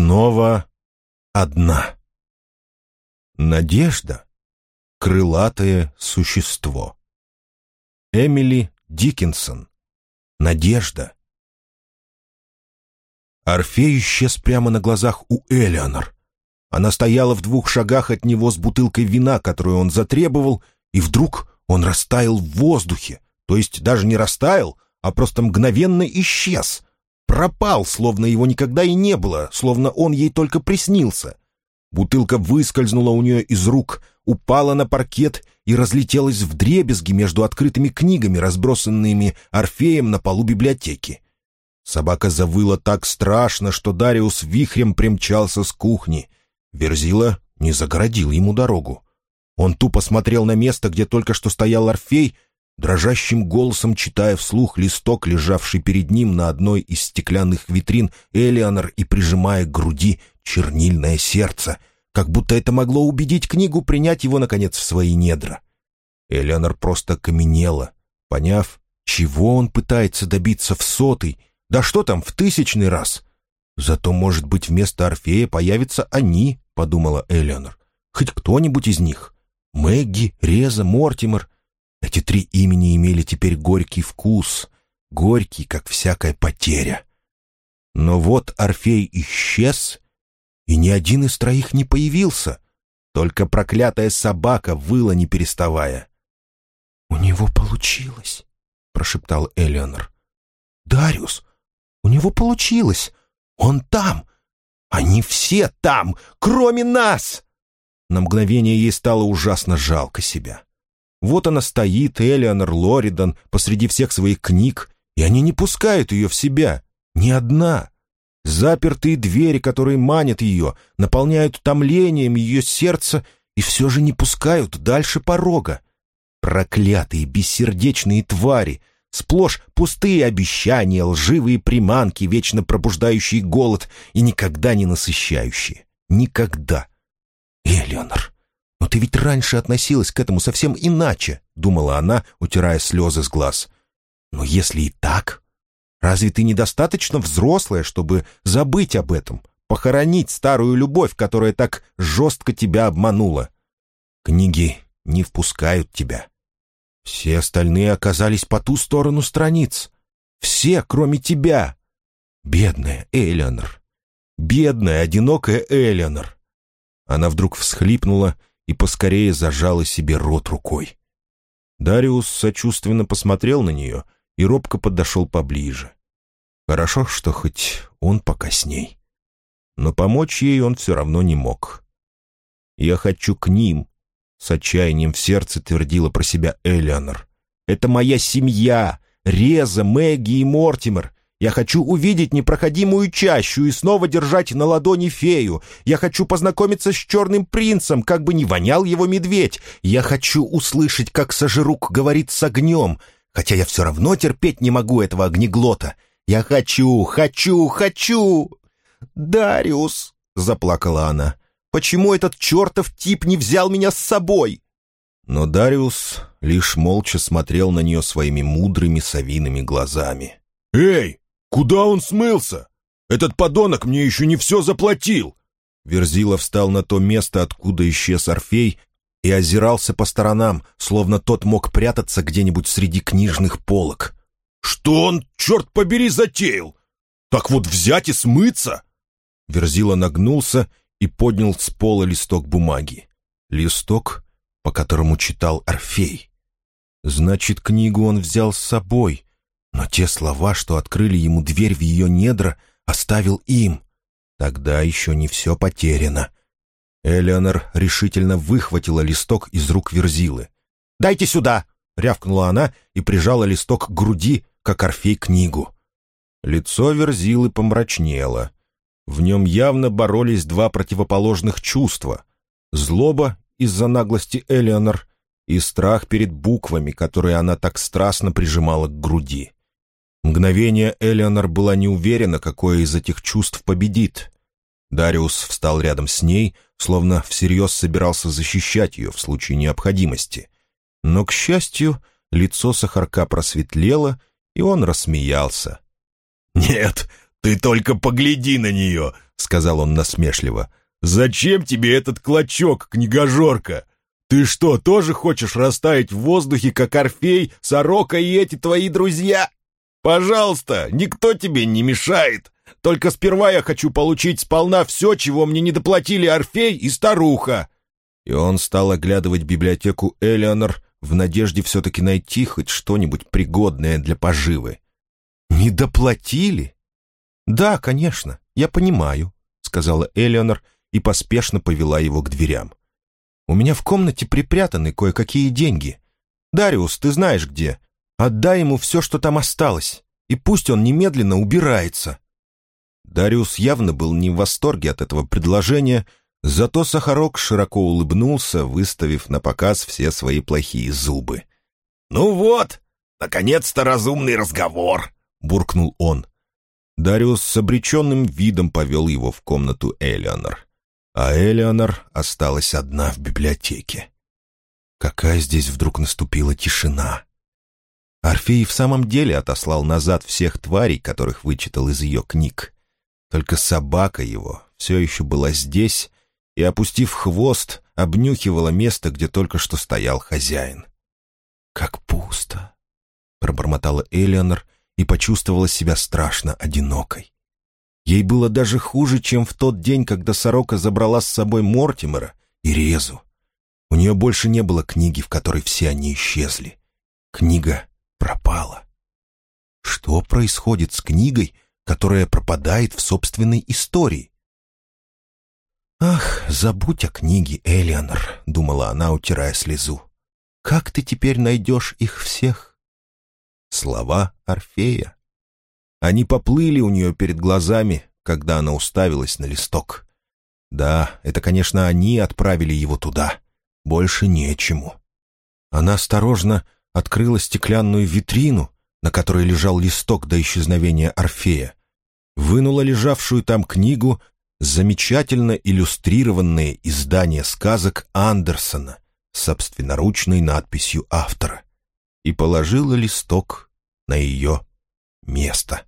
снова одна. Надежда — крылатое существо. Эмили Диккенсон. Надежда. Орфей исчез прямо на глазах у Элеонор. Она стояла в двух шагах от него с бутылкой вина, которую он затребовал, и вдруг он растаял в воздухе, то есть даже не растаял, а просто мгновенно исчез. Пропал, словно его никогда и не было, словно он ей только приснился. Бутылка выскользнула у нее из рук, упала на паркет и разлетелась в дребезги между открытыми книгами, разбросанными Орфеем на полу библиотеки. Собака завыла так страшно, что Дариус вихрем примчался с кухни. Верзила не загородил ему дорогу. Он тупо смотрел на место, где только что стоял Орфей, дрожащим голосом читая вслух листок, лежавший перед ним на одной из стеклянных витрин Элеонор и прижимая к груди чернильное сердце, как будто это могло убедить книгу принять его, наконец, в свои недра. Элеонор просто каменела, поняв, чего он пытается добиться в сотый, да что там, в тысячный раз. Зато, может быть, вместо Орфея появятся они, подумала Элеонор. Хоть кто-нибудь из них. Мэгги, Реза, Мортимер. Эти три имени имели теперь горький вкус, горький, как всякая потеря. Но вот Орфей исчез, и ни один из троих не появился. Только проклятая собака выла, не переставая. «У него получилось», — прошептал Элеонор. «Дариус, у него получилось. Он там. Они все там, кроме нас!» На мгновение ей стало ужасно жалко себя. Вот она стоит, Элеонор Лоридан, посреди всех своих книг, и они не пускают ее в себя. Ни одна. Запертые двери, которые манят ее, наполняют томлением ее сердце и все же не пускают дальше порога. Проклятые, бессердечные твари, сплошь пустые обещания, лживые приманки, вечно пробуждающие голод и никогда не насыщающие. Никогда. Элеонор, но ты ведь раньше относилась к этому совсем иначе, думала она, утирая слезы с глаз. Но если и так, Разве ты недостаточно взрослая, чтобы забыть об этом, похоронить старую любовь, которая так жестко тебя обманула? Книги не впускают тебя. Все остальные оказались по ту сторону страниц. Все, кроме тебя. Бедная Элеонор. Бедная, одинокая Элеонор. Она вдруг всхлипнула и поскорее зажала себе рот рукой. Дариус сочувственно посмотрел на нее — и робко подошел поближе. Хорошо, что хоть он пока с ней. Но помочь ей он все равно не мог. «Я хочу к ним», — с отчаянием в сердце твердила про себя Элеонор. «Это моя семья, Реза, Мэгги и Мортимер. Я хочу увидеть непроходимую чащу и снова держать на ладони фею. Я хочу познакомиться с черным принцем, как бы ни вонял его медведь. Я хочу услышать, как Сажирук говорит с огнем хотя я все равно терпеть не могу этого огнеглота. Я хочу, хочу, хочу!» «Дариус!» — заплакала она. «Почему этот чертов тип не взял меня с собой?» Но Дариус лишь молча смотрел на нее своими мудрыми совиными глазами. «Эй, куда он смылся? Этот подонок мне еще не все заплатил!» Верзила встал на то место, откуда исчез Орфей, и озирался по сторонам, словно тот мог прятаться где-нибудь среди книжных полок. «Что он, черт побери, затеял? Так вот взять и смыться?» Верзила нагнулся и поднял с пола листок бумаги. Листок, по которому читал Орфей. Значит, книгу он взял с собой, но те слова, что открыли ему дверь в ее недра, оставил им. Тогда еще не все потеряно. Элеонор решительно выхватила листок из рук Верзилы. «Дайте сюда!» — рявкнула она и прижала листок к груди, как Орфей книгу. Лицо Верзилы помрачнело. В нем явно боролись два противоположных чувства. Злоба из-за наглости Элеонор и страх перед буквами, которые она так страстно прижимала к груди. Мгновение Элеонор была не уверена, какое из этих чувств победит. Дариус встал рядом с ней, словно всерьез собирался защищать ее в случае необходимости. Но, к счастью, лицо Сахарка просветлело, и он рассмеялся. «Нет, «Ты только погляди на нее!» — сказал он насмешливо. «Зачем тебе этот клочок, книгожорка? Ты что, тоже хочешь растаять в воздухе, как Орфей, Сорока и эти твои друзья? Пожалуйста, никто тебе не мешает. Только сперва я хочу получить сполна все, чего мне не доплатили Орфей и старуха». И он стал оглядывать библиотеку Элеонор в надежде все-таки найти хоть что-нибудь пригодное для поживы. «Не доплатили?» «Да, конечно, я понимаю», — сказала Элеонор и поспешно повела его к дверям. «У меня в комнате припрятаны кое-какие деньги. Дариус, ты знаешь где. Отдай ему все, что там осталось, и пусть он немедленно убирается». Дариус явно был не в восторге от этого предложения, зато Сахарок широко улыбнулся, выставив на показ все свои плохие зубы. «Ну вот, наконец-то разумный разговор», — буркнул он. Дариус с обреченным видом повел его в комнату Элеонор. А Элеонор осталась одна в библиотеке. Какая здесь вдруг наступила тишина. Орфей в самом деле отослал назад всех тварей, которых вычитал из ее книг. Только собака его все еще была здесь и, опустив хвост, обнюхивала место, где только что стоял хозяин. «Как пусто!» — пробормотала Элеонор и почувствовала себя страшно одинокой. Ей было даже хуже, чем в тот день, когда сорока забрала с собой Мортимера и Резу. У нее больше не было книги, в которой все они исчезли. Книга пропала. Что происходит с книгой, которая пропадает в собственной истории? «Ах, забудь о книге, Элеонор», — думала она, утирая слезу. «Как ты теперь найдешь их всех?» Слова Орфея. Они поплыли у нее перед глазами, когда она уставилась на листок. Да, это, конечно, они отправили его туда. Больше нечему. Она осторожно открыла стеклянную витрину, на которой лежал листок до исчезновения Орфея, вынула лежавшую там книгу замечательно иллюстрированные издания сказок Андерсона собственноручной надписью автора и положила листок на ее место.